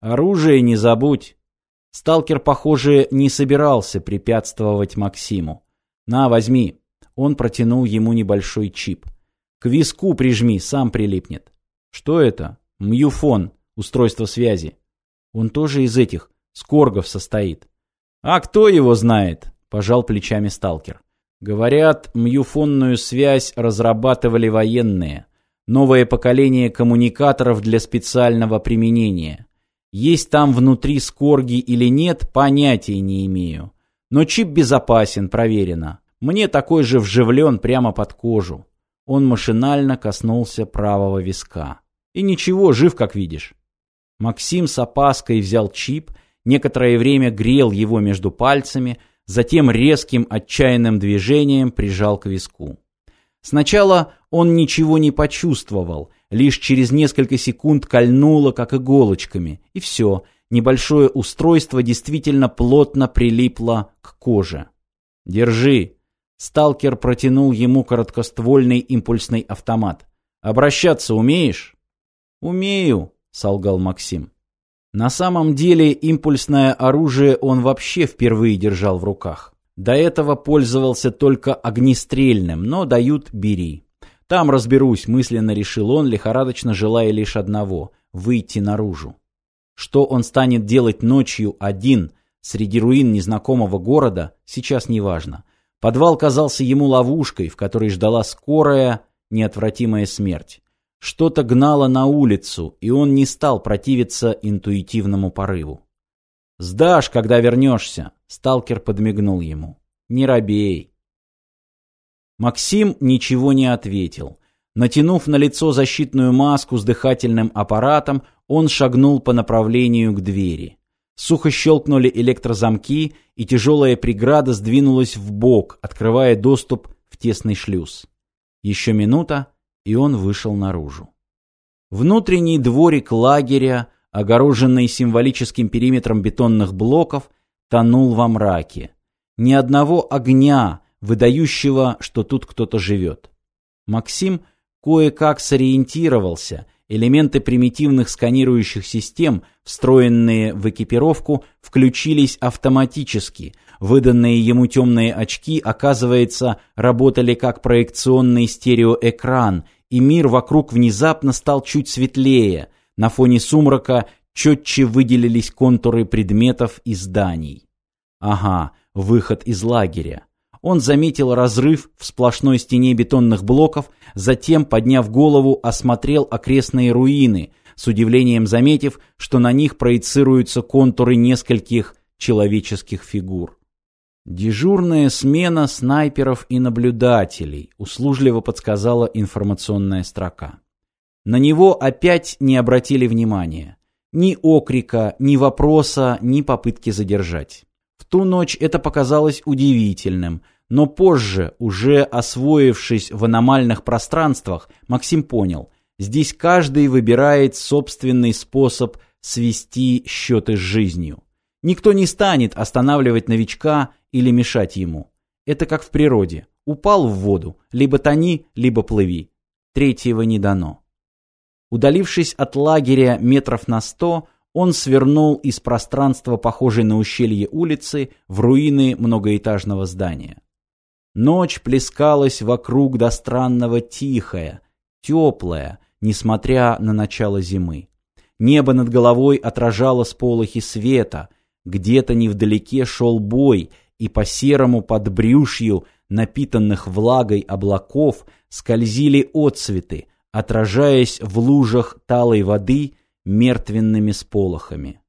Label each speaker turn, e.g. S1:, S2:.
S1: Оружие не забудь. Сталкер, похоже, не собирался препятствовать Максиму. На, возьми. Он протянул ему небольшой чип. К виску прижми, сам прилипнет. Что это? Мьюфон, устройство связи. Он тоже из этих, скоргов состоит. А кто его знает? Пожал плечами сталкер. Говорят, мьюфонную связь разрабатывали военные. Новое поколение коммуникаторов для специального применения. Есть там внутри скорги или нет, понятия не имею. Но чип безопасен, проверено. Мне такой же вживлен прямо под кожу. Он машинально коснулся правого виска. И ничего, жив, как видишь. Максим с опаской взял чип, некоторое время грел его между пальцами, затем резким отчаянным движением прижал к виску. Сначала он ничего не почувствовал, лишь через несколько секунд кольнуло, как иголочками, и все, небольшое устройство действительно плотно прилипло к коже. «Держи!» Сталкер протянул ему короткоствольный импульсный автомат. «Обращаться умеешь?» «Умею», — солгал Максим. На самом деле импульсное оружие он вообще впервые держал в руках. До этого пользовался только огнестрельным, но дают «бери». Там разберусь, мысленно решил он, лихорадочно желая лишь одного — выйти наружу. Что он станет делать ночью один, среди руин незнакомого города, сейчас не важно. Подвал казался ему ловушкой, в которой ждала скорая, неотвратимая смерть. Что-то гнало на улицу, и он не стал противиться интуитивному порыву. «Сдашь, когда вернешься», — сталкер подмигнул ему. «Не робей». Максим ничего не ответил. Натянув на лицо защитную маску с дыхательным аппаратом, он шагнул по направлению к двери. Сухо щелкнули электрозамки, и тяжелая преграда сдвинулась в бок, открывая доступ в тесный шлюз. Еще минута, и он вышел наружу. Внутренний дворик лагеря, огороженный символическим периметром бетонных блоков, тонул во мраке. Ни одного огня, выдающего, что тут кто-то живет. Максим кое-как сориентировался. Элементы примитивных сканирующих систем, встроенные в экипировку, включились автоматически. Выданные ему темные очки, оказывается, работали как проекционный стереоэкран – и мир вокруг внезапно стал чуть светлее. На фоне сумрака четче выделились контуры предметов и зданий. Ага, выход из лагеря. Он заметил разрыв в сплошной стене бетонных блоков, затем, подняв голову, осмотрел окрестные руины, с удивлением заметив, что на них проецируются контуры нескольких человеческих фигур. «Дежурная смена снайперов и наблюдателей», — услужливо подсказала информационная строка. На него опять не обратили внимания. Ни окрика, ни вопроса, ни попытки задержать. В ту ночь это показалось удивительным, но позже, уже освоившись в аномальных пространствах, Максим понял, здесь каждый выбирает собственный способ свести счеты с жизнью. Никто не станет останавливать новичка или мешать ему. Это как в природе. Упал в воду, либо тони, либо плыви. Третьего не дано. Удалившись от лагеря метров на сто, он свернул из пространства, похожей на ущелье улицы, в руины многоэтажного здания. Ночь плескалась вокруг до странного тихая, теплая, несмотря на начало зимы. Небо над головой отражало сполохи света, где-то невдалеке шел бой — и по серому подбрюшью напитанных влагой облаков скользили отцветы, отражаясь в лужах талой воды мертвенными сполохами.